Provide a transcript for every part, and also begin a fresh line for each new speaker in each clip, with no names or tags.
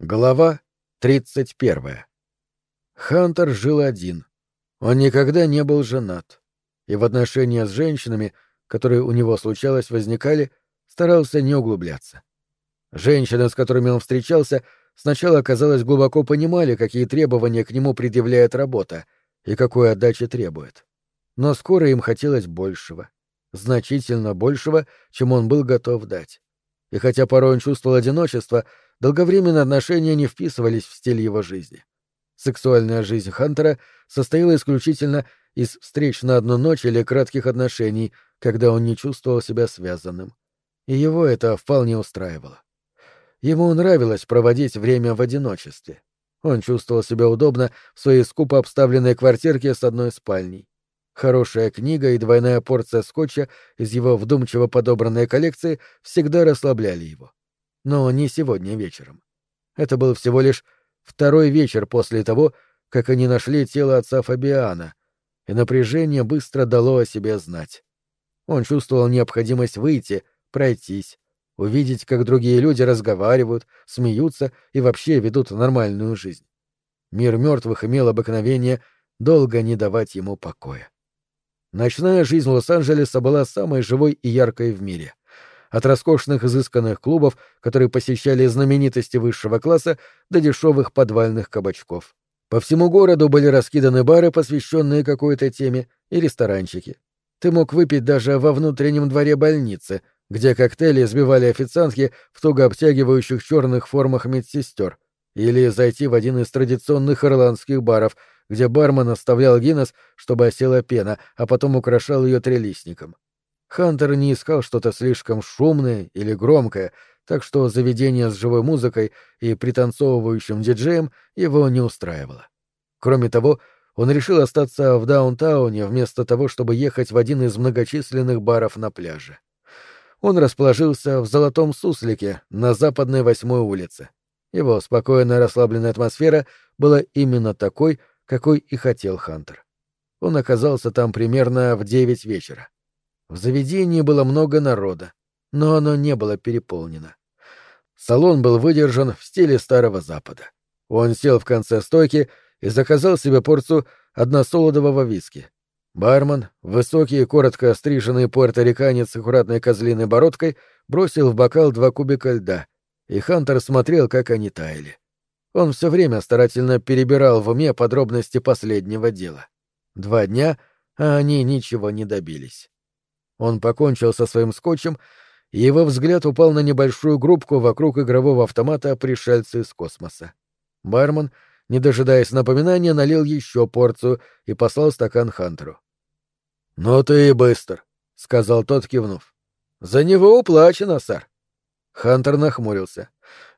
Глава 31. Хантер жил один. Он никогда не был женат. И в отношения с женщинами, которые у него случалось возникали, старался не углубляться. Женщины, с которыми он встречался, сначала, казалось, глубоко понимали, какие требования к нему предъявляет работа и какой отдачи требует. Но скоро им хотелось большего. Значительно большего, чем он был готов дать. И хотя порой он чувствовал одиночество, долговременные отношения не вписывались в стиль его жизни. Сексуальная жизнь Хантера состояла исключительно из встреч на одну ночь или кратких отношений, когда он не чувствовал себя связанным. И его это вполне устраивало. Ему нравилось проводить время в одиночестве. Он чувствовал себя удобно в своей скупо обставленной квартирке с одной спальней. Хорошая книга и двойная порция скотча из его вдумчиво подобранной коллекции всегда расслабляли его но не сегодня вечером. Это был всего лишь второй вечер после того, как они нашли тело отца Фабиана, и напряжение быстро дало о себе знать. Он чувствовал необходимость выйти, пройтись, увидеть, как другие люди разговаривают, смеются и вообще ведут нормальную жизнь. Мир мертвых имел обыкновение долго не давать ему покоя. Ночная жизнь Лос-Анджелеса была самой живой и яркой в мире от роскошных изысканных клубов, которые посещали знаменитости высшего класса, до дешевых подвальных кабачков. По всему городу были раскиданы бары, посвященные какой-то теме, и ресторанчики. Ты мог выпить даже во внутреннем дворе больницы, где коктейли сбивали официантки в туго обтягивающих черных формах медсестер, или зайти в один из традиционных ирландских баров, где бармен оставлял Гиннес, чтобы осела пена, а потом украшал ее трелистником. Хантер не искал что-то слишком шумное или громкое, так что заведение с живой музыкой и пританцовывающим диджеем его не устраивало. Кроме того, он решил остаться в даунтауне вместо того, чтобы ехать в один из многочисленных баров на пляже. Он расположился в Золотом Суслике на западной восьмой улице. Его спокойная расслабленная атмосфера была именно такой, какой и хотел Хантер. Он оказался там примерно в девять вечера. В заведении было много народа, но оно не было переполнено. Салон был выдержан в стиле Старого Запада. Он сел в конце стойки и заказал себе порцию односолодового виски. Бармен, высокий и коротко остриженный пуэрториканец с аккуратной козлиной бородкой, бросил в бокал два кубика льда, и Хантер смотрел, как они таяли. Он все время старательно перебирал в уме подробности последнего дела. Два дня, а они ничего не добились. Он покончил со своим скотчем, и его взгляд упал на небольшую группку вокруг игрового автомата пришельцы из космоса. Бармен, не дожидаясь напоминания, налил еще порцию и послал стакан Хантеру. «Ну ты и быстр», — сказал тот, кивнув. «За него уплачено, сэр». Хантер нахмурился.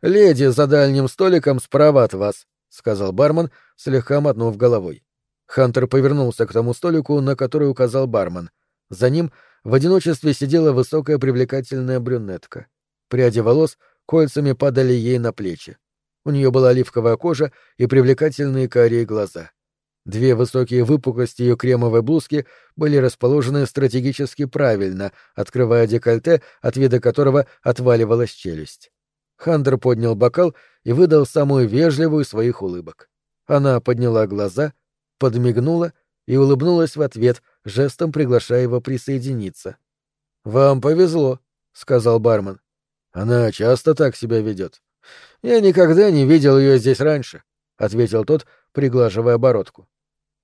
«Леди за дальним столиком справа от вас», — сказал бармен, слегка мотнув головой. Хантер повернулся к тому столику, на который указал бармен. За ним — в одиночестве сидела высокая привлекательная брюнетка. Пряди волос кольцами падали ей на плечи. У нее была оливковая кожа и привлекательные карие глаза. Две высокие выпуклости ее кремовой блузки были расположены стратегически правильно, открывая декольте, от вида которого отваливалась челюсть. Хантер поднял бокал и выдал самую вежливую своих улыбок. Она подняла глаза, подмигнула и улыбнулась в ответ, жестом приглашая его присоединиться. «Вам повезло», — сказал бармен. «Она часто так себя ведет». «Я никогда не видел ее здесь раньше», — ответил тот, приглаживая бородку.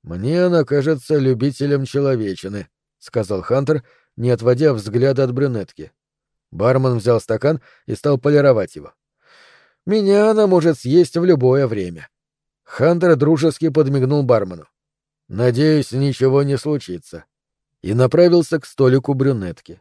«Мне она кажется любителем человечины», — сказал Хантер, не отводя взгляда от брюнетки. Бармен взял стакан и стал полировать его. «Меня она может съесть в любое время». Хантер дружески подмигнул бармену. Надеюсь, ничего не случится. И направился к столику брюнетки.